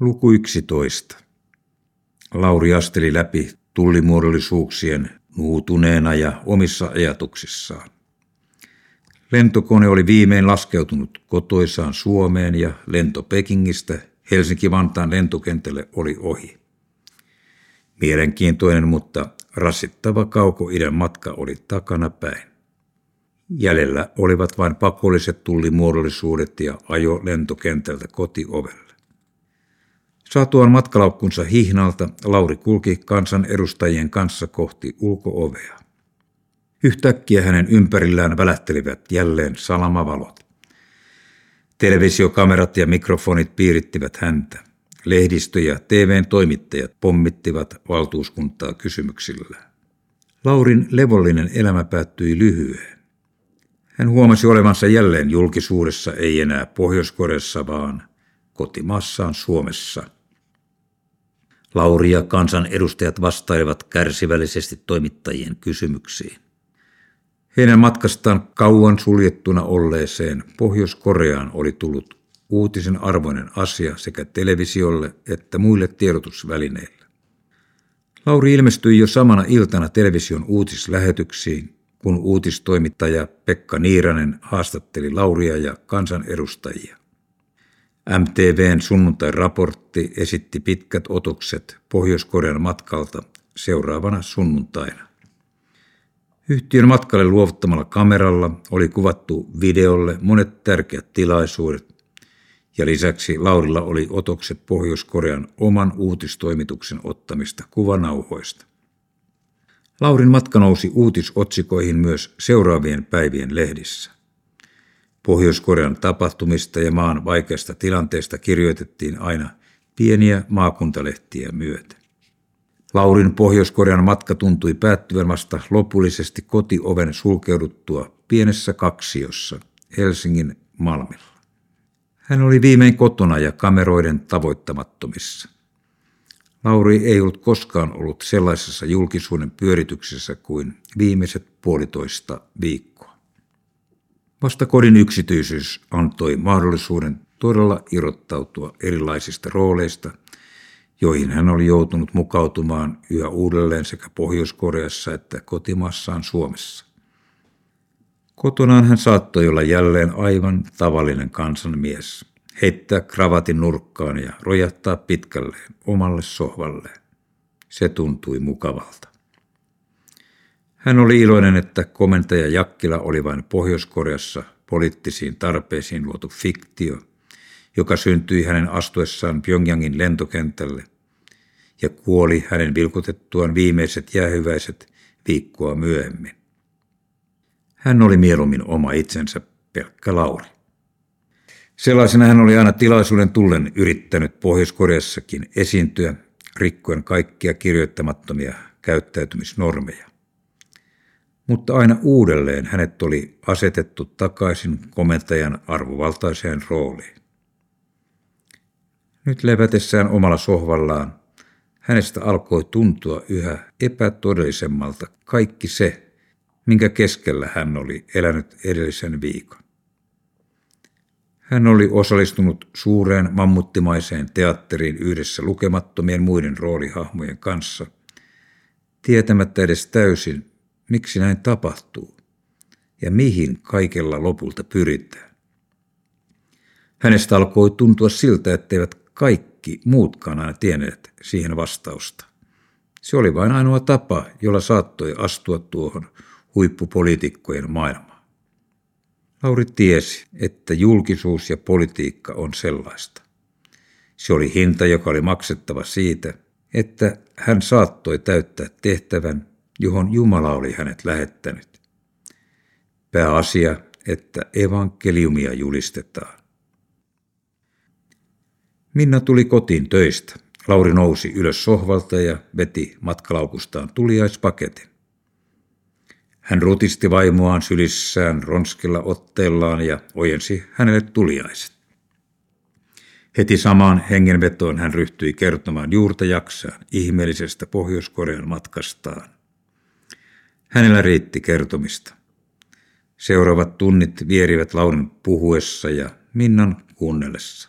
Luku 11. Lauri asteli läpi tullimuodollisuuksien nuutuneena ja omissa ajatuksissaan. Lentokone oli viimein laskeutunut kotoisaan Suomeen ja lento Pekingistä Helsinki-Vantaan lentokentälle oli ohi. Mielenkiintoinen, mutta rasittava kauko-idän matka oli takana päin. Jäljellä olivat vain pakolliset tullimuodollisuudet ja ajo lentokentältä kotiovelle. Saatuaan matkalaukkunsa hihnalta, Lauri kulki kansan edustajien kanssa kohti ulkoovea. Yhtäkkiä hänen ympärillään välähtelivät jälleen salamavalot. Televisiokamerat ja mikrofonit piirittivät häntä. Lehdistö ja TVn toimittajat pommittivat valtuuskuntaa kysymyksillä. Laurin levollinen elämä päättyi lyhyen. Hän huomasi olevansa jälleen julkisuudessa ei enää Pohjois-Koreassa, vaan kotimaassaan Suomessa. Lauri ja kansan edustajat vastailivat kärsivällisesti toimittajien kysymyksiin. Heidän matkastaan kauan suljettuna olleeseen Pohjois-Koreaan oli tullut uutisen arvoinen asia sekä televisiolle että muille tiedotusvälineille. Lauri ilmestyi jo samana iltana television uutislähetyksiin, kun uutistoimittaja Pekka Niiranen haastatteli Lauria ja kansanedustajia. MTVn sunnuntai-raportti esitti pitkät otokset Pohjois-Korean matkalta seuraavana sunnuntaina. Yhtiön matkalle luovuttamalla kameralla oli kuvattu videolle monet tärkeät tilaisuudet, ja lisäksi Laurilla oli otokset Pohjois-Korean oman uutistoimituksen ottamista kuvanauhoista. Laurin matka nousi uutisotsikoihin myös seuraavien päivien lehdissä. Pohjois-Korean tapahtumista ja maan vaikeasta tilanteesta kirjoitettiin aina pieniä maakuntalehtiä myöten. Laurin Pohjois-Korean matka tuntui päättyvän vasta lopullisesti kotioven sulkeuduttua pienessä kaksiossa Helsingin Malmilla. Hän oli viimein kotona ja kameroiden tavoittamattomissa. Lauri ei ollut koskaan ollut sellaisessa julkisuuden pyörityksessä kuin viimeiset puolitoista viikkoa. Vasta kodin yksityisyys antoi mahdollisuuden todella irrottautua erilaisista rooleista – joihin hän oli joutunut mukautumaan yhä uudelleen sekä Pohjois-Koreassa että kotimaassaan Suomessa. Kotonaan hän saattoi olla jälleen aivan tavallinen kansanmies, heittää kravatin nurkkaan ja rojahtaa pitkälleen omalle sohvalleen. Se tuntui mukavalta. Hän oli iloinen, että komentaja Jakkila oli vain Pohjois-Koreassa poliittisiin tarpeisiin luotu fiktio – joka syntyi hänen astuessaan Pyongyangin lentokentälle ja kuoli hänen vilkutettuaan viimeiset jäähyväiset viikkoa myöhemmin. Hän oli mieluummin oma itsensä pelkkä Lauri. Sellaisena hän oli aina tilaisuuden tullen yrittänyt Pohjois-Koreassakin esiintyä rikkoen kaikkia kirjoittamattomia käyttäytymisnormeja. Mutta aina uudelleen hänet oli asetettu takaisin komentajan arvovaltaiseen rooliin. Nyt levätessään omalla sohvallaan hänestä alkoi tuntua yhä epätodellisemmalta kaikki se, minkä keskellä hän oli elänyt edellisen viikon. Hän oli osallistunut suureen mammuttimaiseen teatteriin yhdessä lukemattomien muiden roolihahmojen kanssa, tietämättä edes täysin, miksi näin tapahtuu ja mihin kaikella lopulta pyritään. Hänestä alkoi tuntua siltä, etteivät kaikki muutkaan aina tienneet siihen vastausta. Se oli vain ainoa tapa, jolla saattoi astua tuohon huippupoliitikkojen maailmaan. Lauri tiesi, että julkisuus ja politiikka on sellaista. Se oli hinta, joka oli maksettava siitä, että hän saattoi täyttää tehtävän, johon Jumala oli hänet lähettänyt. Pääasia, että evankeliumia julistetaan. Minna tuli kotiin töistä. Lauri nousi ylös sohvalta ja veti matkalaukustaan tuliaispaketin. Hän rutisti vaimoaan sylissään ronskilla otteellaan ja ojensi hänelle tuliaiset. Heti samaan hengenvetoon hän ryhtyi kertomaan juurta jaksaan ihmeellisestä Pohjois-Korean matkastaan. Hänellä riitti kertomista. Seuraavat tunnit vierivät Laurin puhuessa ja Minnan kuunnellessa.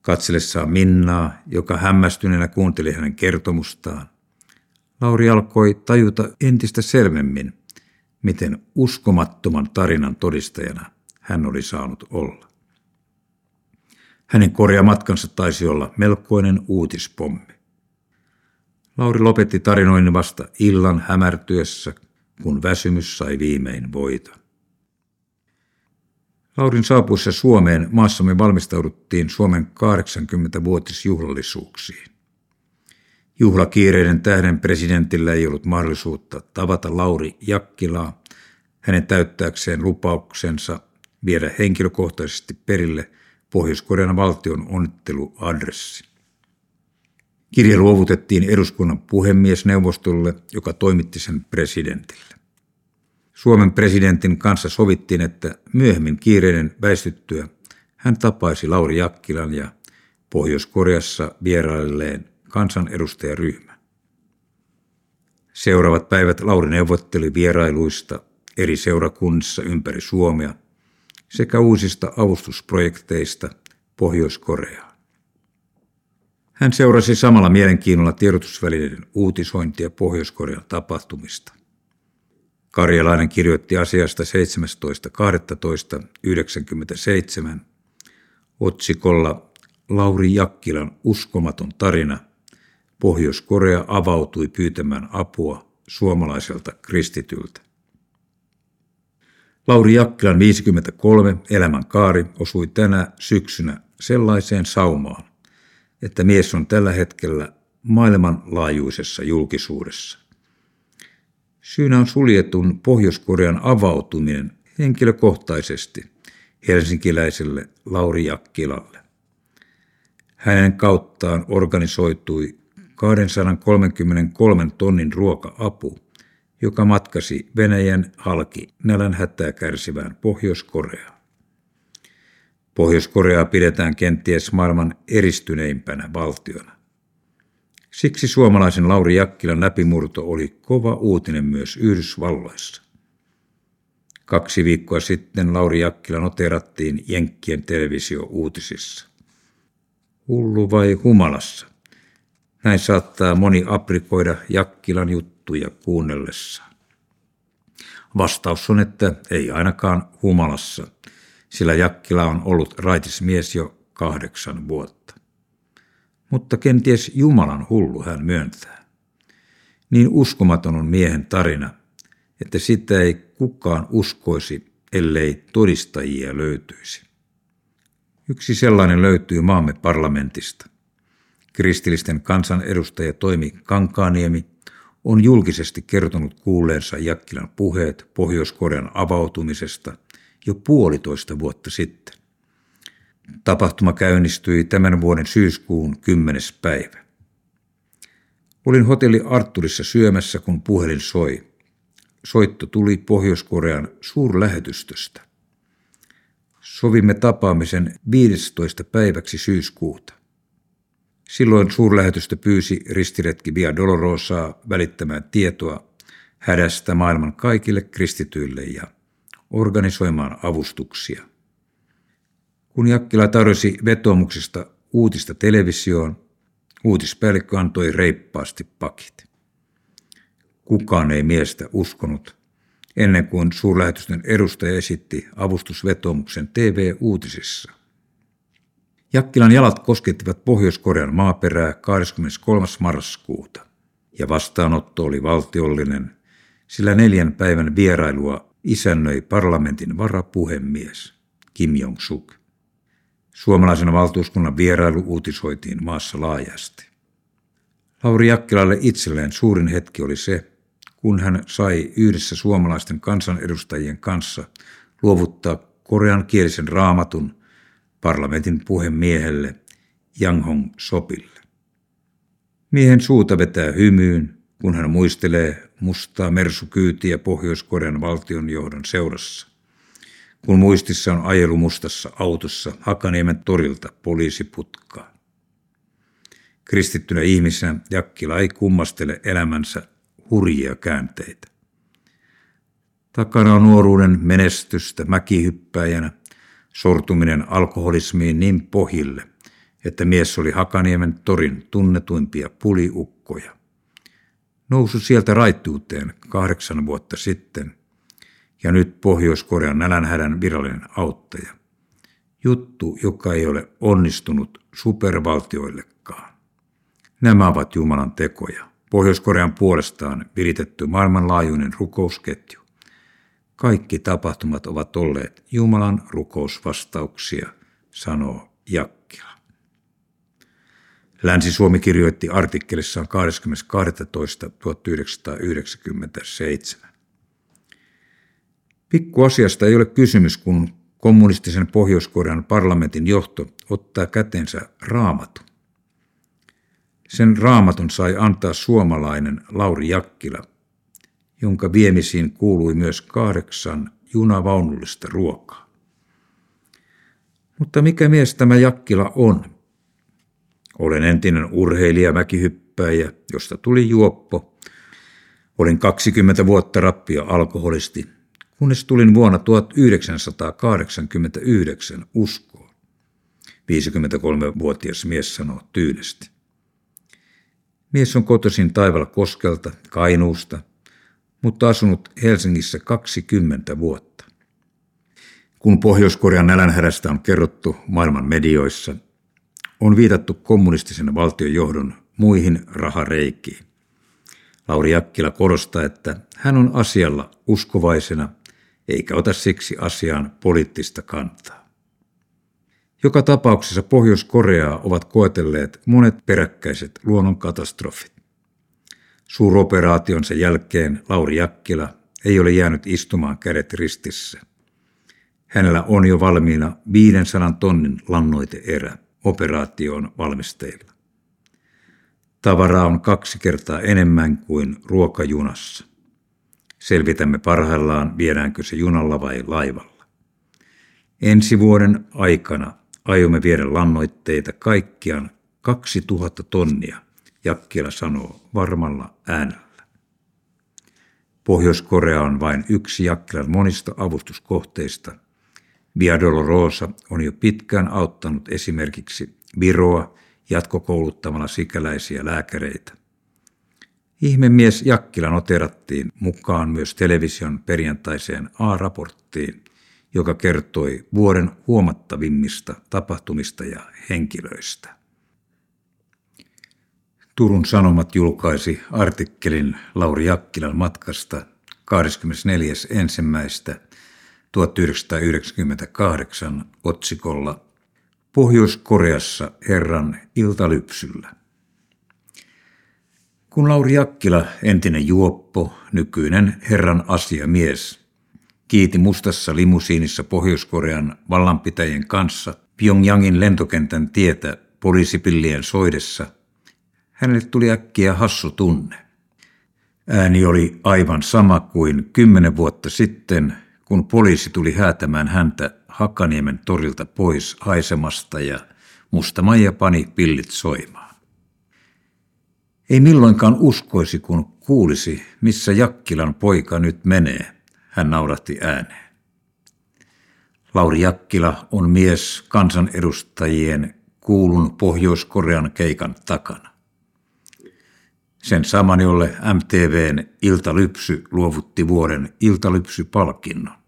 Katsellessaan Minnaa, joka hämmästyneenä kuunteli hänen kertomustaan, Lauri alkoi tajuta entistä selvemmin, miten uskomattoman tarinan todistajana hän oli saanut olla. Hänen korjamatkansa taisi olla melkoinen uutispommi. Lauri lopetti tarinoinnin vasta illan hämärtyessä, kun väsymys sai viimein voita. Laurin saapuessa Suomeen maassamme valmistauduttiin Suomen 80-vuotisjuhlallisuuksiin. Juhlakiireiden tähden presidentillä ei ollut mahdollisuutta tavata Lauri Jakkilaa hänen täyttääkseen lupauksensa viedä henkilökohtaisesti perille Pohjois-Korean valtion onnitteluadressi. Kirje luovutettiin eduskunnan puhemiesneuvostolle, joka toimitti sen presidentille. Suomen presidentin kanssa sovittiin, että myöhemmin kiireiden väistyttyä hän tapaisi Lauri Jakkilan ja Pohjois-Koreassa vierailleen kansanedustajaryhmä. Seuraavat päivät Lauri neuvotteli vierailuista eri seurakunnissa ympäri Suomea sekä uusista avustusprojekteista Pohjois-Koreaan. Hän seurasi samalla mielenkiinnolla tiedotusvälineiden uutisointia Pohjois-Korean tapahtumista. Karjalainen kirjoitti asiasta 17.12.1997 otsikolla Lauri Jakkilan uskomaton tarina. Pohjois-Korea avautui pyytämään apua suomalaiselta kristityltä. Lauri Jakkilan 53 elämän kaari osui tänä syksynä sellaiseen saumaan, että mies on tällä hetkellä maailmanlaajuisessa julkisuudessa. Syynä on suljetun Pohjois-Korean avautuminen henkilökohtaisesti helsinkiläiselle Lauri Jakkilalle. Hänen kauttaan organisoitui 233 tonnin ruoka-apu, joka matkasi Venäjän halki nälän hätää kärsivään Pohjois-Koreaan. Pohjois-Koreaa pidetään kenties maailman eristyneimpänä valtiona. Siksi suomalaisen Lauri Jakkilan läpimurto oli kova uutinen myös Yhdysvalloissa. Kaksi viikkoa sitten Lauri Jakkila noterattiin Jenkkien televisio-uutisissa. Hullu vai humalassa? Näin saattaa moni aprikoida Jakkilan juttuja kuunnellessaan. Vastaus on, että ei ainakaan humalassa, sillä Jakkila on ollut raitismies jo kahdeksan vuotta mutta kenties Jumalan hullu hän myöntää. Niin uskomaton on miehen tarina, että sitä ei kukaan uskoisi, ellei todistajia löytyisi. Yksi sellainen löytyy maamme parlamentista. Kristillisten kansanedustaja Toimi Kankaaniemi on julkisesti kertonut kuulleensa Jakkilan puheet Pohjois-Korean avautumisesta jo puolitoista vuotta sitten. Tapahtuma käynnistyi tämän vuoden syyskuun 10. päivä. Olin hotelli Arturissa syömässä, kun puhelin soi. Soitto tuli Pohjois-Korean suurlähetystöstä. Sovimme tapaamisen 15. päiväksi syyskuuta. Silloin suurlähetystö pyysi ristiretki Via Dolorosaa välittämään tietoa hädästä maailman kaikille kristityille ja organisoimaan avustuksia. Kun Jakkila tarjosi vetomuksesta uutista televisioon, uutispäällikkö antoi reippaasti pakit. Kukaan ei miestä uskonut, ennen kuin suurlähetysten edustaja esitti avustusvetomuksen TV-uutisissa. Jakkilan jalat koskettivat Pohjois-Korean maaperää 23. marraskuuta, ja vastaanotto oli valtiollinen, sillä neljän päivän vierailua isännöi parlamentin varapuhemies Kim Jong-suk. Suomalaisen valtuuskunnan vierailu uutisoitiin maassa laajasti. Lauri Jakkilalle itselleen suurin hetki oli se, kun hän sai yhdessä suomalaisten kansanedustajien kanssa luovuttaa koreankielisen raamatun parlamentin puhemiehelle Hong Sopille. Miehen suuta vetää hymyyn, kun hän muistelee mustaa mersukyytiä Pohjois-Korean valtionjohdon seurassa kun muistissa on ajelu mustassa autossa Hakaniemen torilta poliisiputkaan. Kristittynä ihmisenä Jakkila ei kummastele elämänsä hurjia käänteitä. Takana on nuoruuden menestystä mäkihyppäjänä, sortuminen alkoholismiin niin pohjille, että mies oli Hakaniemen torin tunnetuimpia puliukkoja. Nousu sieltä raittuuteen kahdeksan vuotta sitten ja nyt Pohjois-Korean nälänhädän virallinen auttaja. Juttu, joka ei ole onnistunut supervaltioillekaan. Nämä ovat Jumalan tekoja. Pohjois-Korean puolestaan viritetty maailmanlaajuinen rukousketju. Kaikki tapahtumat ovat olleet Jumalan rukousvastauksia, sanoo Jakkila. Länsi-Suomi kirjoitti artikkelissaan 20.12.1997. Pikkuasiasta ei ole kysymys, kun kommunistisen Pohjois-Korean parlamentin johto ottaa kätensä raamatun. Sen raamatun sai antaa suomalainen Lauri Jakkila, jonka viemisiin kuului myös kahdeksan junavaunullista ruokaa. Mutta mikä mies tämä Jakkila on? Olen entinen urheilija mäkihyppäjä, josta tuli juoppo. Olin 20 vuotta rappio alkoholisti, kunnes tulin vuonna 1989 uskoon. 53-vuotias mies sanoo tyynesti. Mies on kotoisin Taivala Koskelta, Kainuusta, mutta asunut Helsingissä 20 vuotta. Kun Pohjois-Korean nälänhädästä on kerrottu maailman medioissa, on viitattu kommunistisen valtiojohdon muihin rahareikiin. Lauri Jakkila korostaa, että hän on asialla uskovaisena eikä ota siksi asiaan poliittista kantaa. Joka tapauksessa Pohjois-Koreaa ovat koetelleet monet peräkkäiset luonnonkatastrofit. Suuroperaationsa jälkeen Lauri Jakkila ei ole jäänyt istumaan kädet ristissä. Hänellä on jo valmiina 500 tonnin lannoiteerä operaatioon valmisteilla. Tavaraa on kaksi kertaa enemmän kuin ruokajunassa. Selvitämme parhaillaan, viedäänkö se junalla vai laivalla. Ensi vuoden aikana aiomme viedä lannoitteita kaikkiaan 2000 tonnia, Jakkila sanoo varmalla äänellä. Pohjois-Korea on vain yksi Jakkilan monista avustuskohteista. Via Dolorosa on jo pitkään auttanut esimerkiksi Viroa jatkokouluttamalla sikäläisiä lääkäreitä. Ihmemies Jakkila noterattiin mukaan myös television perjantaiseen A-raporttiin, joka kertoi vuoden huomattavimmista tapahtumista ja henkilöistä. Turun Sanomat julkaisi artikkelin Lauri Jakkilan matkasta 24.1.1998 otsikolla Pohjois-Koreassa herran iltalypsyllä. Kun Lauri Jakkila, entinen juoppo, nykyinen herran asiamies, kiiti mustassa limusiinissa Pohjois-Korean vallanpitäjien kanssa Pyongyangin lentokentän tietä poliisipillien soidessa, hänelle tuli äkkiä hassu tunne. Ääni oli aivan sama kuin kymmenen vuotta sitten, kun poliisi tuli häätämään häntä Hakaniemen torilta pois haisemasta ja Maija pani pillit soimaan. Ei milloinkaan uskoisi, kun kuulisi, missä Jakkilan poika nyt menee, hän naurahti ääneen. Lauri Jakkila on mies kansanedustajien kuulun Pohjois-Korean keikan takana. Sen saman, jolle MTVn Iltalypsy luovutti vuoden Iltalypsy-palkinnon.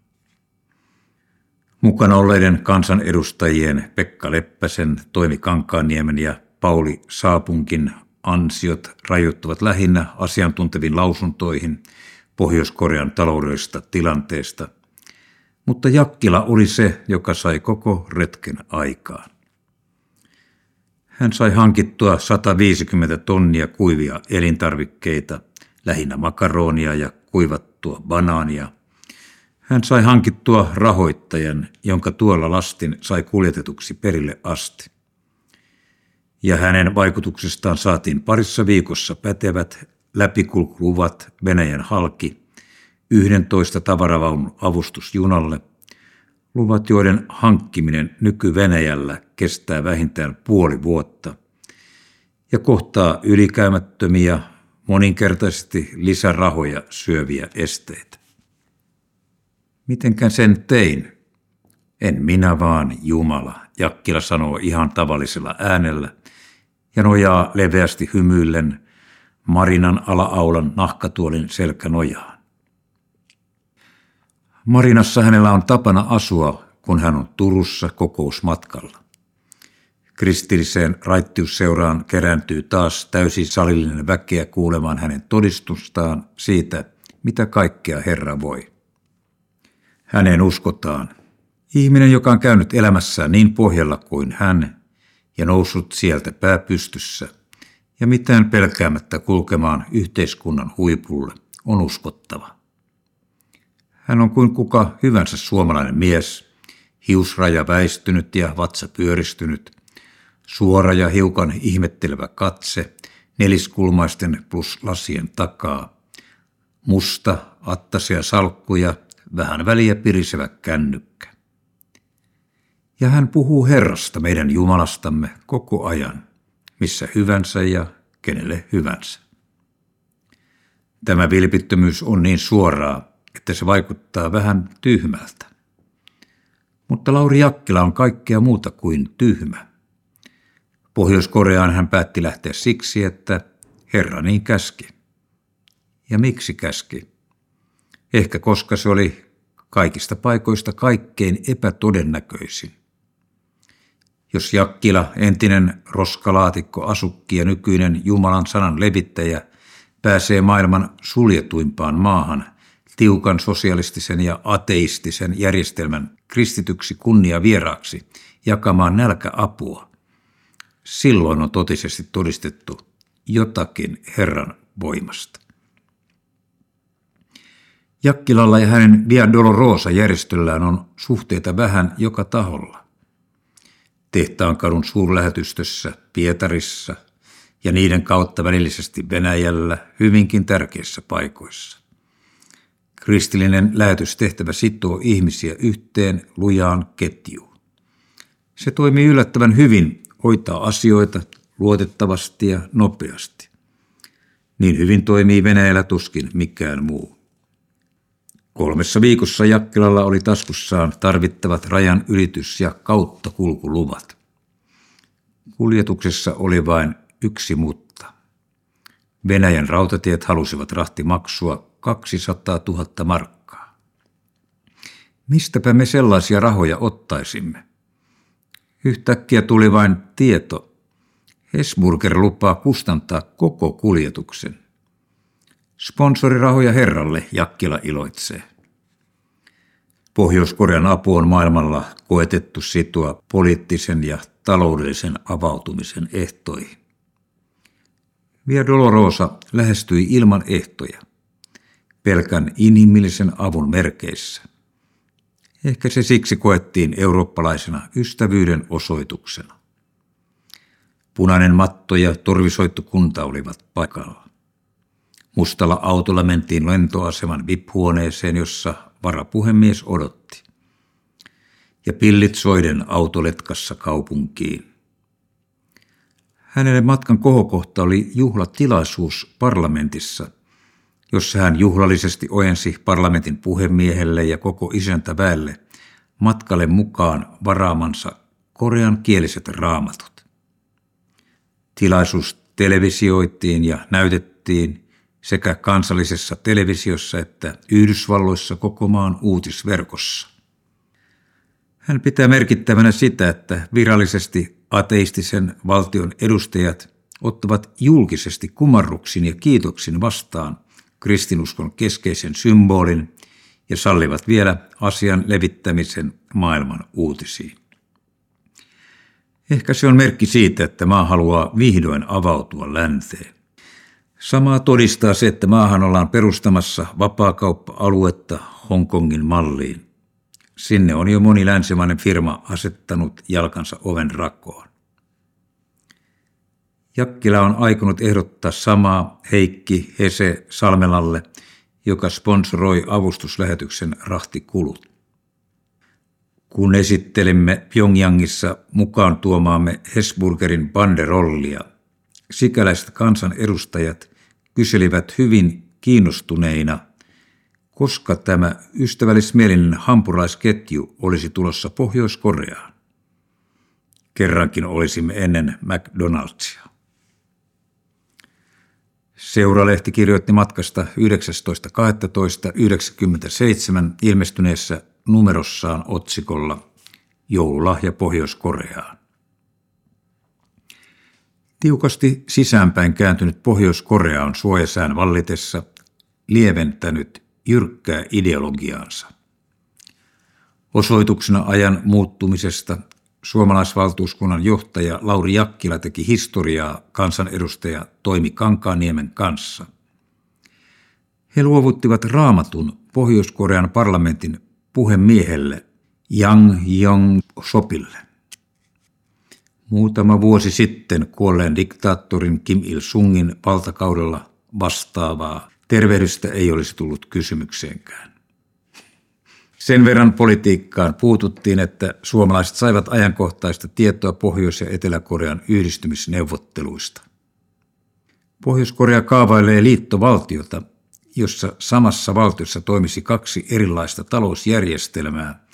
Mukana olleiden kansanedustajien Pekka Leppäsen, Toimi Kankaanniemen ja Pauli Saapunkin ansiot rajoittuvat lähinnä asiantunteviin lausuntoihin Pohjois-Korean taloudellisesta tilanteesta, mutta Jakkila oli se, joka sai koko retken aikaan. Hän sai hankittua 150 tonnia kuivia elintarvikkeita, lähinnä makaronia ja kuivattua banaania. Hän sai hankittua rahoittajan, jonka tuolla lastin sai kuljetetuksi perille asti ja hänen vaikutuksestaan saatiin parissa viikossa pätevät läpikulkuluvat Venäjän halki, 11 tavaravaunun avustusjunalle, luvat joiden hankkiminen nyky-Venäjällä kestää vähintään puoli vuotta ja kohtaa ylikäymättömiä, moninkertaisesti lisärahoja syöviä esteitä. Mitenkään sen tein? En minä vaan Jumala, Jakkila sanoo ihan tavallisella äänellä ja nojaa leveästi hymyillen Marinan alaaulan nahkatuolin selkänojaan. Marinassa hänellä on tapana asua, kun hän on Turussa kokousmatkalla. Kristilliseen raittiusseuraan kerääntyy taas täysin salillinen väkeä kuulemaan hänen todistustaan siitä, mitä kaikkea Herra voi. Hänen uskotaan. Ihminen, joka on käynyt elämässään niin pohjalla kuin hän ja noussut sieltä pääpystyssä ja mitään pelkäämättä kulkemaan yhteiskunnan huipulle, on uskottava. Hän on kuin kuka hyvänsä suomalainen mies, hiusraja väistynyt ja vatsa pyöristynyt, suora ja hiukan ihmettelevä katse neliskulmaisten plus lasien takaa, musta, attasia salkkuja, vähän väliä pirisevä kännykkä. Ja hän puhuu Herrasta, meidän Jumalastamme, koko ajan, missä hyvänsä ja kenelle hyvänsä. Tämä vilpittömyys on niin suoraa, että se vaikuttaa vähän tyhmältä. Mutta Lauri Jakkila on kaikkea muuta kuin tyhmä. Pohjois-Koreaan hän päätti lähteä siksi, että Herra niin käski. Ja miksi käski? Ehkä koska se oli kaikista paikoista kaikkein epätodennäköisin. Jos Jakkila, entinen roskalaatikko asukki ja nykyinen Jumalan sanan levittäjä, pääsee maailman suljetuimpaan maahan, tiukan sosialistisen ja ateistisen järjestelmän kristityksi kunnia vieraaksi, jakamaan nälkäapua, silloin on totisesti todistettu jotakin Herran voimasta. Jakkilalla ja hänen Via Dolorosa järjestöllään on suhteita vähän joka taholla. Tehtaankadun suurlähetystössä Pietarissa ja niiden kautta välillisesti Venäjällä hyvinkin tärkeissä paikoissa. Kristillinen lähetystehtävä sitoo ihmisiä yhteen lujaan ketjuun. Se toimii yllättävän hyvin, hoitaa asioita luotettavasti ja nopeasti. Niin hyvin toimii Venäjällä tuskin mikään muu. Kolmessa viikossa Jakkilalla oli taskussaan tarvittavat rajan ylitys- ja kauttakulkuluvat. Kuljetuksessa oli vain yksi mutta. Venäjän rautatiet halusivat rahtimaksua 200 000 markkaa. Mistäpä me sellaisia rahoja ottaisimme? Yhtäkkiä tuli vain tieto. Hesburger lupaa kustantaa koko kuljetuksen. Sponsorirahoja herralle Jakkila iloitsee. Pohjois-Korean apu on maailmalla koetettu sitoa poliittisen ja taloudellisen avautumisen ehtoihin. Via Dolorosa lähestyi ilman ehtoja, pelkän inhimillisen avun merkeissä. Ehkä se siksi koettiin eurooppalaisena ystävyyden osoituksena. Punainen matto ja torvisoittokunta olivat paikalla. Mustalla autolla mentiin lentoaseman VIP-huoneeseen, jossa varapuhemies odotti. Ja pillit soiden autoletkassa kaupunkiin. Hänelle matkan kohokohta oli juhlatilaisuus parlamentissa, jossa hän juhlallisesti ojensi parlamentin puhemiehelle ja koko isäntäväelle matkalle mukaan varaamansa korean kieliset raamatut. Tilaisuus televisioitiin ja näytettiin sekä kansallisessa televisiossa että Yhdysvalloissa koko maan uutisverkossa. Hän pitää merkittävänä sitä, että virallisesti ateistisen valtion edustajat ottavat julkisesti kumarruksin ja kiitoksin vastaan kristinuskon keskeisen symbolin ja sallivat vielä asian levittämisen maailman uutisiin. Ehkä se on merkki siitä, että maa haluaa vihdoin avautua länteen. Samaa todistaa se, että maahan ollaan perustamassa vapaakauppa-aluetta Hongkongin malliin. Sinne on jo moni länsimainen firma asettanut jalkansa oven rakoon. Jakkila on aikonut ehdottaa samaa Heikki Hese Salmelalle, joka sponsoroi avustuslähetyksen rahtikulut. Kun esittelimme Pyongyangissa mukaan tuomaamme Hesburgerin banderollia, sikäläiset kansan edustajat kyselivät hyvin kiinnostuneina, koska tämä ystävällismielinen hampuraisketju olisi tulossa Pohjois-Koreaan. kerrankin olisimme ennen McDonald'sia. Seuralehti kirjoitti matkasta 19.12.97 ilmestyneessä numerossaan otsikolla Joululahja Pohjois-Koreaan. Tiukasti sisäänpäin kääntynyt Pohjois-Korea on suojasään vallitessa lieventänyt jyrkkää ideologiaansa. Osoituksena ajan muuttumisesta suomalaisvaltuuskunnan johtaja Lauri Jakkila teki historiaa kansanedustaja Toimi Kankaniemen kanssa. He luovuttivat raamatun Pohjois-Korean parlamentin puhemiehelle Yang Yong Sopille. Muutama vuosi sitten kuolleen diktaattorin Kim Il-sungin valtakaudella vastaavaa tervehdystä ei olisi tullut kysymykseenkään. Sen verran politiikkaan puututtiin, että suomalaiset saivat ajankohtaista tietoa Pohjois- ja Etelä-Korean yhdistymisneuvotteluista. Pohjois-Korea kaavailee liittovaltiota, jossa samassa valtiossa toimisi kaksi erilaista talousjärjestelmää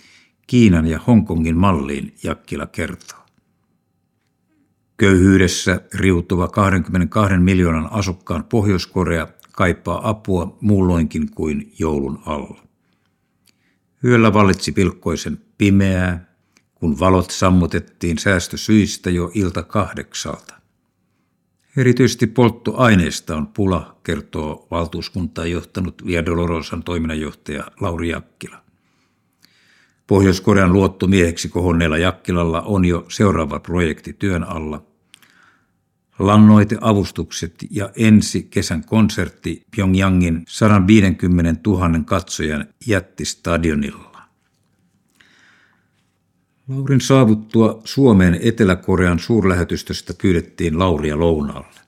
Kiinan ja Hongkongin malliin, Jakkila kertoo. Köyhyydessä riutuva 22 miljoonan asukkaan Pohjois-Korea kaipaa apua muulloinkin kuin joulun alla. Yöllä vallitsi pilkkoisen pimeää, kun valot sammutettiin säästösyistä jo ilta kahdeksalta. Erityisesti polttoaineista on pula, kertoo valtuuskuntaa johtanut Via Dolorosan toiminnanjohtaja Lauri Jakkila. Pohjois-Korean luottomieheksi kohonneella Jakkilalla on jo seuraava projekti työn alla. Lannoiteavustukset ja ensi kesän konsertti Pyongyangin 150 000 katsojan jättistadionilla. Laurin saavuttua Suomeen Etelä-Korean suurlähetystöstä pyydettiin Lauria lounaalle.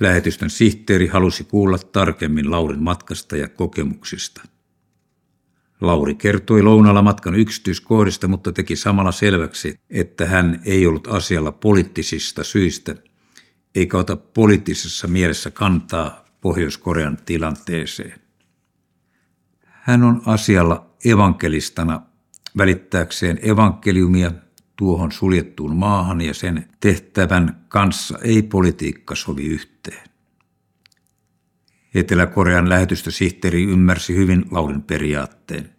Lähetystön sihteeri halusi kuulla tarkemmin Laurin matkasta ja kokemuksista – Lauri kertoi lounalla matkan yksityiskohdista, mutta teki samalla selväksi, että hän ei ollut asialla poliittisista syistä, eikä ota poliittisessa mielessä kantaa Pohjois-Korean tilanteeseen. Hän on asialla evankelistana välittääkseen evankeliumia tuohon suljettuun maahan ja sen tehtävän kanssa ei politiikka sovi yhteen. Etelä-Korean lähetystösihteeri ymmärsi hyvin Laurin periaatteen.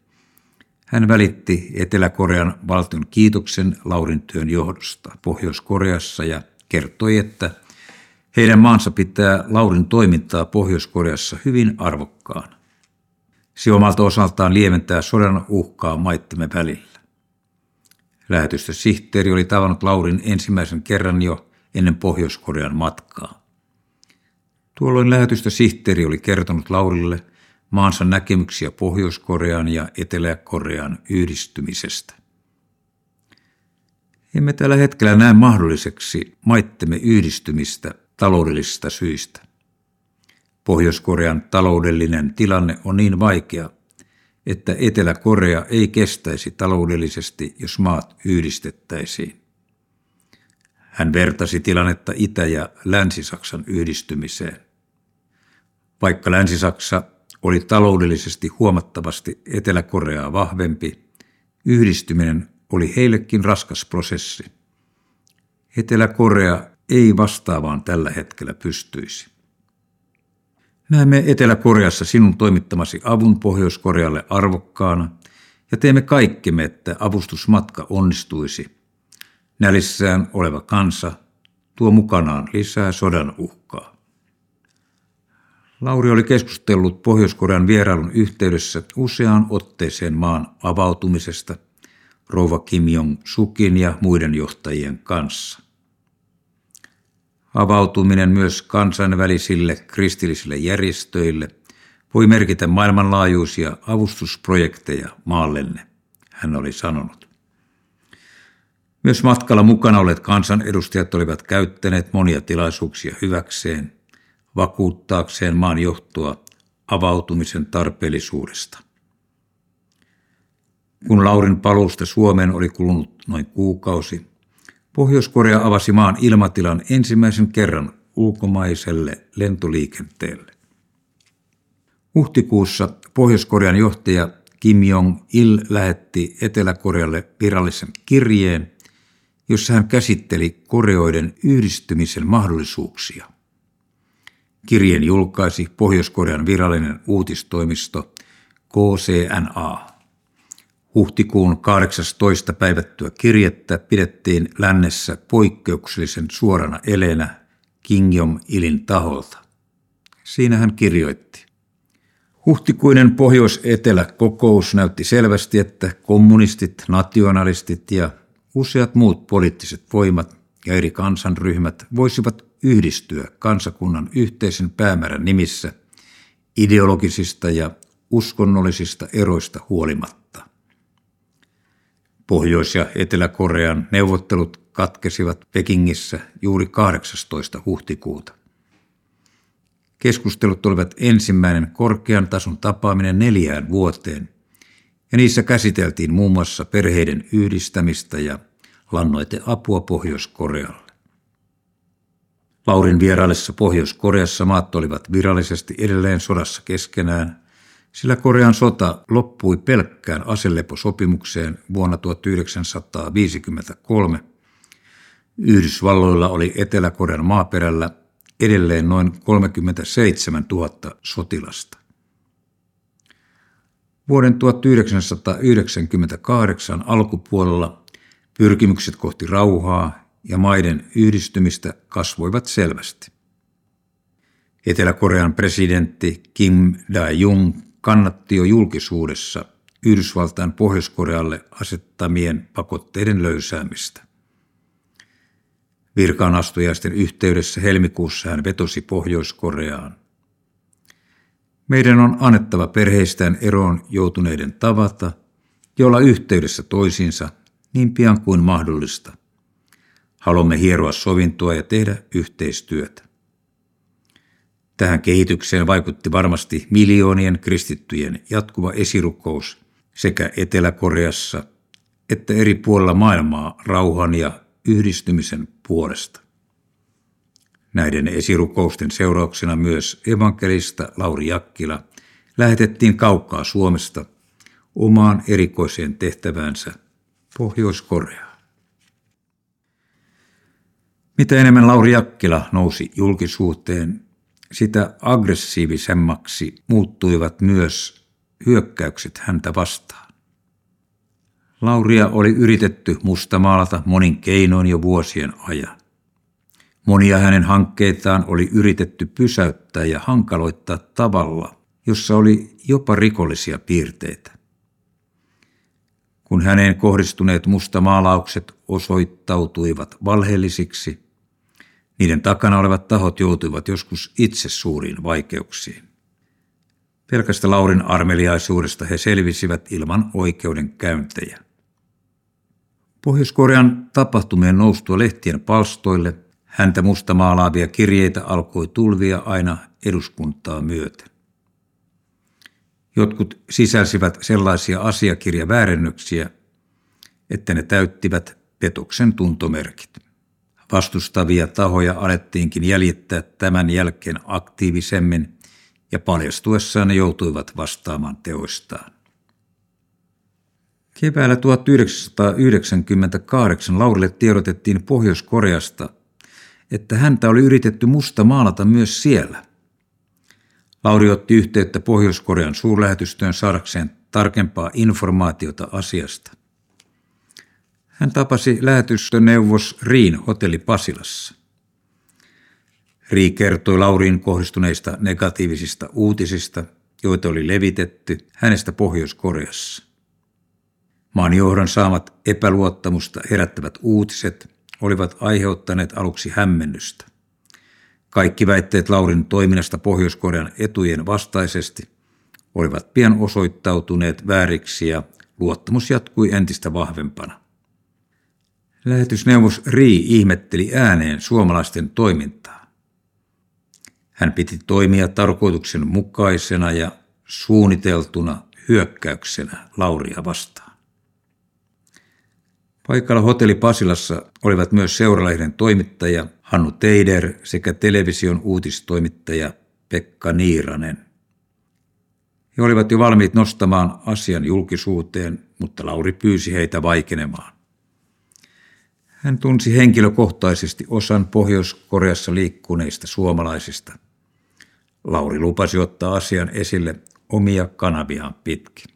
Hän välitti Etelä-Korean valtion kiitoksen Laurin työn johdosta Pohjois-Koreassa ja kertoi, että heidän maansa pitää Laurin toimintaa Pohjois-Koreassa hyvin arvokkaan. Se omalta osaltaan lieventää sodan uhkaa maittemme välillä. Lähetystösihteeri oli tavannut Laurin ensimmäisen kerran jo ennen Pohjois-Korean matkaa. Tuolloin lähetystösihteeri oli kertonut Laurille maansa näkemyksiä Pohjois-Korean ja Etelä-Korean yhdistymisestä. Emme tällä hetkellä näe mahdolliseksi maittemme yhdistymistä taloudellisista syistä. Pohjois-Korean taloudellinen tilanne on niin vaikea, että Etelä-Korea ei kestäisi taloudellisesti, jos maat yhdistettäisiin. Hän vertasi tilannetta Itä- ja Länsi-Saksan yhdistymiseen. Vaikka Länsi-Saksa oli taloudellisesti huomattavasti Etelä-Koreaa vahvempi, yhdistyminen oli heillekin raskas prosessi. Etelä-Korea ei vastaavaan tällä hetkellä pystyisi. Näemme Etelä-Koreassa sinun toimittamasi avun Pohjois-Korealle arvokkaana ja teemme kaikkemme, että avustusmatka onnistuisi. Nälissään oleva kansa tuo mukanaan lisää sodan uhkaa. Lauri oli keskustellut Pohjois-Korean vierailun yhteydessä useaan otteeseen maan avautumisesta rouva Kim Jong-sukin ja muiden johtajien kanssa. Avautuminen myös kansainvälisille kristillisille järjestöille voi merkitä maailmanlaajuisia avustusprojekteja maallenne, hän oli sanonut. Myös matkalla mukana olleet kansanedustajat olivat käyttäneet monia tilaisuuksia hyväkseen – vakuuttaakseen maan johtoa avautumisen tarpeellisuudesta. Kun Laurin paluusta Suomeen oli kulunut noin kuukausi, Pohjois-Korea avasi maan ilmatilan ensimmäisen kerran ulkomaiselle lentoliikenteelle. Huhtikuussa Pohjois-Korean johtaja Kim Jong-il lähetti Etelä-Korealle virallisen kirjeen, jossa hän käsitteli Koreoiden yhdistymisen mahdollisuuksia. Kirjeen julkaisi Pohjois-Korean virallinen uutistoimisto KCNA. Huhtikuun 18. päivättyä kirjettä pidettiin lännessä poikkeuksellisen suorana eleenä Kingjom Ilin taholta. Siinä hän kirjoitti. Huhtikuinen pohjois-etelä-kokous näytti selvästi, että kommunistit, nationalistit ja useat muut poliittiset voimat ja eri kansanryhmät voisivat yhdistyä kansakunnan yhteisen päämäärän nimissä ideologisista ja uskonnollisista eroista huolimatta. Pohjois- ja Etelä-Korean neuvottelut katkesivat Pekingissä juuri 18. huhtikuuta. Keskustelut olivat ensimmäinen korkean tason tapaaminen neljään vuoteen, ja niissä käsiteltiin muun muassa perheiden yhdistämistä ja lannoiteapua Pohjois-Korealle. Laurin vieraillessa Pohjois-Koreassa maat olivat virallisesti edelleen sodassa keskenään, sillä Korean sota loppui pelkkään aseleposopimukseen vuonna 1953. Yhdysvalloilla oli Etelä-Korean maaperällä edelleen noin 37 000 sotilasta. Vuoden 1998 alkupuolella pyrkimykset kohti rauhaa ja maiden yhdistymistä kasvoivat selvästi. Etelä-Korean presidentti Kim Dae-jung kannatti jo julkisuudessa Yhdysvaltain Pohjois-Korealle asettamien pakotteiden löysäämistä. Virkaanastujaisten yhteydessä helmikuussa hän vetosi Pohjois-Koreaan. Meidän on annettava perheistään eroon joutuneiden tavata ja olla yhteydessä toisiinsa niin pian kuin mahdollista. Haluamme hieroa sovintoa ja tehdä yhteistyötä. Tähän kehitykseen vaikutti varmasti miljoonien kristittyjen jatkuva esirukous sekä Etelä-Koreassa että eri puolilla maailmaa rauhan ja yhdistymisen puolesta. Näiden esirukousten seurauksena myös evankelista Lauri Jakkila lähetettiin kaukaa Suomesta omaan erikoiseen tehtäväänsä Pohjois-Koreaan. Mitä enemmän Lauri Jakkila nousi julkisuuteen, sitä aggressiivisemmaksi muuttuivat myös hyökkäykset häntä vastaan. Lauria oli yritetty mustamaalata monin keinoin jo vuosien ajan. Monia hänen hankkeitaan oli yritetty pysäyttää ja hankaloittaa tavalla, jossa oli jopa rikollisia piirteitä. Kun häneen kohdistuneet mustamaalaukset osoittautuivat valheellisiksi, niiden takana olevat tahot joutuivat joskus itse suuriin vaikeuksiin. Pelkästä Laurin armeliaisuudesta he selvisivät ilman oikeudenkäyntejä. Pohjois-Korean tapahtumien noustua lehtien palstoille häntä mustamaalaavia kirjeitä alkoi tulvia aina eduskuntaa myöten. Jotkut sisälsivät sellaisia asiakirjaväärennöksiä, että ne täyttivät petoksen tuntomerkit. Vastustavia tahoja alettiinkin jäljittää tämän jälkeen aktiivisemmin ja paljastuessaan ne joutuivat vastaamaan teoistaan. Keväällä 1998 Laurille tiedotettiin Pohjois-Koreasta, että häntä oli yritetty musta maalata myös siellä. Lauri otti yhteyttä Pohjois-Korean suurlähetystöön saadakseen tarkempaa informaatiota asiasta. Hän tapasi lähetystöneuvos Riin hotelli Pasilassa. Rii kertoi Lauriin kohdistuneista negatiivisista uutisista, joita oli levitetty hänestä Pohjois-Koreassa. Maan johdon saamat epäluottamusta herättävät uutiset olivat aiheuttaneet aluksi hämmennystä. Kaikki väitteet Laurin toiminnasta Pohjois-Korean etujen vastaisesti olivat pian osoittautuneet vääriksi ja luottamus jatkui entistä vahvempana. Lähetysneuvos Ri ihmetteli ääneen suomalaisten toimintaa. Hän piti toimia tarkoituksen mukaisena ja suunniteltuna hyökkäyksenä Lauria vastaan. Paikalla hotelli Pasilassa olivat myös seuralehden toimittaja Hannu Teider sekä television uutistoimittaja Pekka Niiranen. He olivat jo valmiit nostamaan asian julkisuuteen, mutta Lauri pyysi heitä vaikenemaan. Hän tunsi henkilökohtaisesti osan Pohjois-Koreassa liikkuneista suomalaisista. Lauri lupasi ottaa asian esille omia kanaviaan pitkin.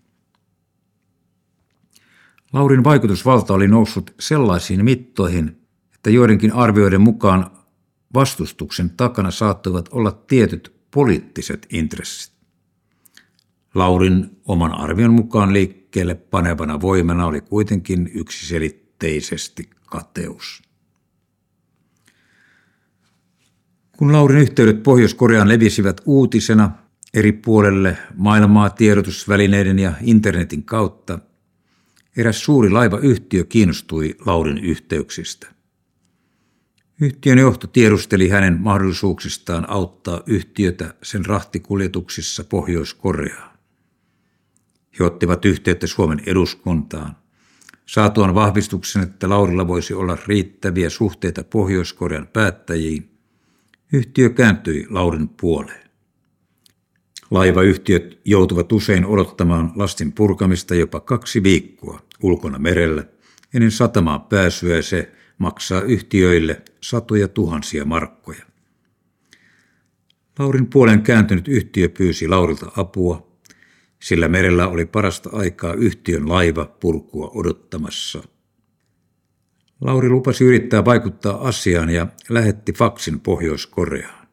Laurin vaikutusvalta oli noussut sellaisiin mittoihin, että joidenkin arvioiden mukaan vastustuksen takana saattoivat olla tietyt poliittiset intressit. Laurin oman arvion mukaan liikkeelle panevana voimana oli kuitenkin yksiselitteisesti kateus. Kun Laurin yhteydet Pohjois-Koreaan levisivät uutisena eri puolelle maailmaa tiedotusvälineiden ja internetin kautta, eräs suuri laivayhtiö kiinnostui Laurin yhteyksistä. Yhtiön johto tiedusteli hänen mahdollisuuksistaan auttaa yhtiötä sen rahtikuljetuksissa Pohjois-Koreaan. He ottivat yhteyttä Suomen eduskuntaan. Saatuan vahvistuksen, että Laurilla voisi olla riittäviä suhteita Pohjois-Korean päättäjiin, yhtiö kääntyi Laurin puoleen. Laivayhtiöt joutuvat usein odottamaan lastin purkamista jopa kaksi viikkoa ulkona merellä ennen satamaan pääsyä se maksaa yhtiöille satoja tuhansia markkoja. Laurin puolen kääntynyt yhtiö pyysi Laurilta apua, sillä merellä oli parasta aikaa yhtiön laiva purkua odottamassa. Lauri lupasi yrittää vaikuttaa asiaan ja lähetti faksin Pohjois-Koreaan.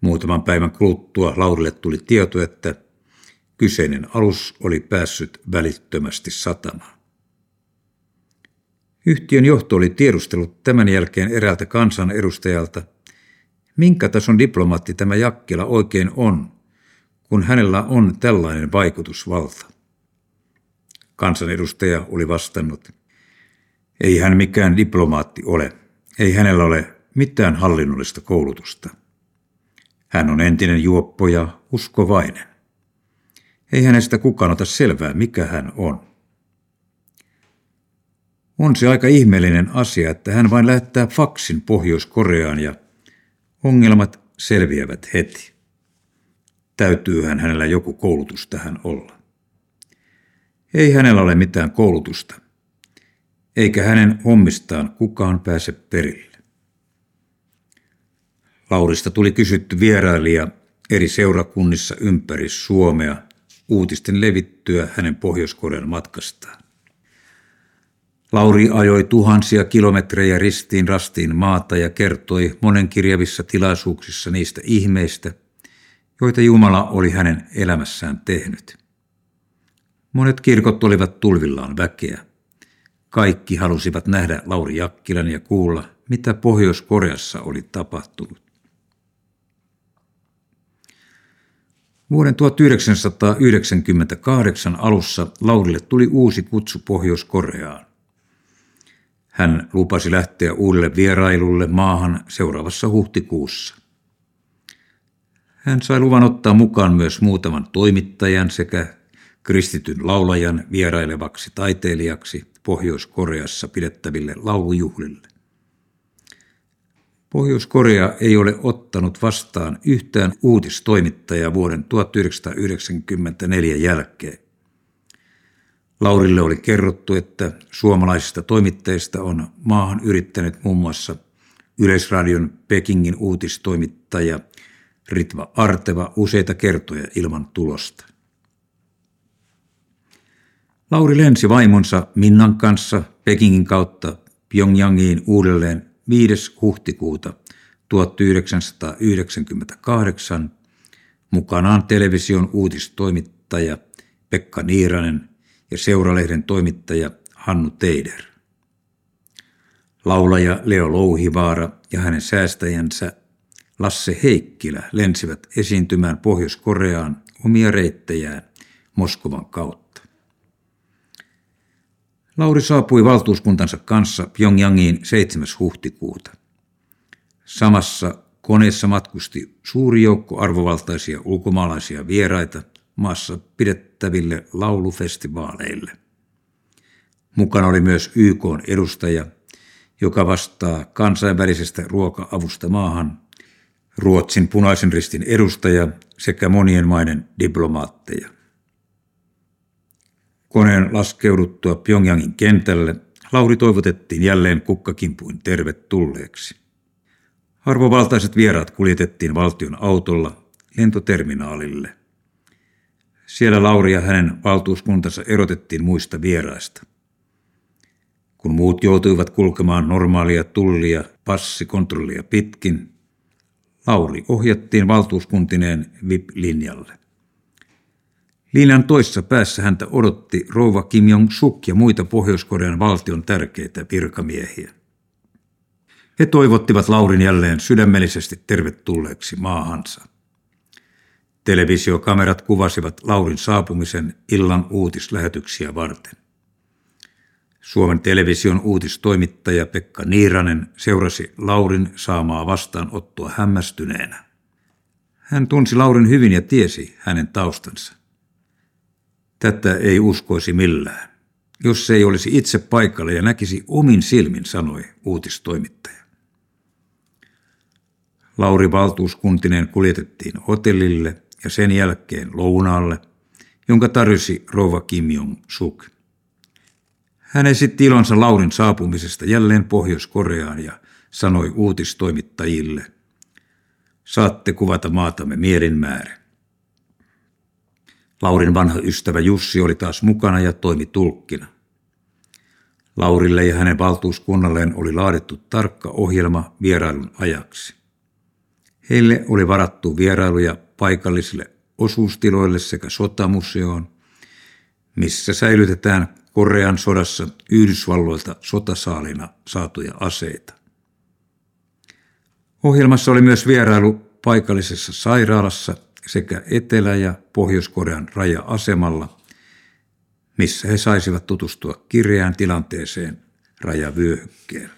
Muutaman päivän kuluttua Laurille tuli tieto, että kyseinen alus oli päässyt välittömästi satamaan. Yhtiön johto oli tiedustellut tämän jälkeen eräältä kansanedustajalta, minkä tason diplomaatti tämä Jakkila oikein on, kun hänellä on tällainen vaikutusvalta. Kansanedustaja oli vastannut, ei hän mikään diplomaatti ole, ei hänellä ole mitään hallinnollista koulutusta. Hän on entinen juoppo ja uskovainen. Ei hänestä kukaan ota selvää, mikä hän on. On se aika ihmeellinen asia, että hän vain lähettää faksin Pohjois-Koreaan ja ongelmat selviävät heti. Täytyyhän hänellä joku koulutus tähän olla. Ei hänellä ole mitään koulutusta, eikä hänen hommistaan kukaan pääse perille. Laurista tuli kysytty vierailija eri seurakunnissa ympäri Suomea uutisten levittyä hänen Pohjois-Korean matkastaan. Lauri ajoi tuhansia kilometrejä ristiin rastiin maata ja kertoi monenkirjavissa tilaisuuksissa niistä ihmeistä, joita Jumala oli hänen elämässään tehnyt. Monet kirkot olivat tulvillaan väkeä. Kaikki halusivat nähdä Lauri Jakkilan ja kuulla, mitä Pohjois-Koreassa oli tapahtunut. Vuoden 1998 alussa Laurille tuli uusi kutsu Pohjois-Koreaan. Hän lupasi lähteä uudelle vierailulle maahan seuraavassa huhtikuussa. Hän sai luvan ottaa mukaan myös muutaman toimittajan sekä kristityn laulajan vierailevaksi taiteilijaksi Pohjois-Koreassa pidettäville laulujuhlille. Pohjois-Korea ei ole ottanut vastaan yhtään uutistoimittajaa vuoden 1994 jälkeen. Laurille oli kerrottu, että suomalaisista toimittajista on maahan yrittänyt muun muassa Yleisradion Pekingin uutistoimittaja Ritva Arteva useita kertoja ilman tulosta. Lauri lensi vaimonsa Minnan kanssa Pekingin kautta Pyongyangiin uudelleen 5. huhtikuuta 1998 mukanaan television uutistoimittaja Pekka Niiranen ja Seuralehden toimittaja Hannu Teider. Laulaja Leo Louhivaara ja hänen säästäjänsä Lasse Heikkilä lensivät esiintymään Pohjois-Koreaan omia reittejään Moskovan kautta. Lauri saapui valtuuskuntansa kanssa Pyongyangiin 7. huhtikuuta. Samassa koneessa matkusti suuri joukko arvovaltaisia ulkomaalaisia vieraita maassa pidettäville laulufestivaaleille. Mukana oli myös YK edustaja, joka vastaa kansainvälisestä ruoka-avusta maahan, Ruotsin punaisen ristin edustaja sekä monien maiden diplomaatteja. Koneen laskeuduttua Pyongyangin kentälle Lauri toivotettiin jälleen kukkakimpuin tervetulleeksi. Arvovaltaiset vieraat kuljetettiin valtion autolla lentoterminaalille. Siellä Lauri ja hänen valtuuskuntansa erotettiin muista vieraista. Kun muut joutuivat kulkemaan normaalia tullia passikontrollia pitkin, Lauri ohjattiin valtuuskuntineen VIP-linjalle. Linjan toissa päässä häntä odotti rouva Kim Jong-suk ja muita Pohjois-Korean valtion tärkeitä virkamiehiä. He toivottivat Laurin jälleen sydämellisesti tervetulleeksi maahansa. Televisiokamerat kuvasivat Laurin saapumisen illan uutislähetyksiä varten. Suomen television uutistoimittaja Pekka Niiranen seurasi Laurin saamaa vastaanottoa hämmästyneenä. Hän tunsi Laurin hyvin ja tiesi hänen taustansa. Tätä ei uskoisi millään. Jos se ei olisi itse paikalla ja näkisi omin silmin, sanoi uutistoimittaja. Lauri valtuuskuntinen kuljetettiin hotellille ja sen jälkeen lounaalle, jonka tarjosi rouva Kim Jong-suk. Hän esitti ilonsa Laurin saapumisesta jälleen Pohjois-Koreaan ja sanoi uutistoimittajille, saatte kuvata maatamme mielin määrä. Laurin vanha ystävä Jussi oli taas mukana ja toimi tulkkina. Laurille ja hänen valtuuskunnalleen oli laadittu tarkka ohjelma vierailun ajaksi. Heille oli varattu vierailuja paikallisille osuustiloille sekä sotamuseoon, missä säilytetään Korean sodassa Yhdysvalloilta sotasaalina saatuja aseita. Ohjelmassa oli myös vierailu paikallisessa sairaalassa sekä Etelä- ja Pohjois-Korean raja-asemalla, missä he saisivat tutustua kirjään tilanteeseen rajavyöhykkeellä.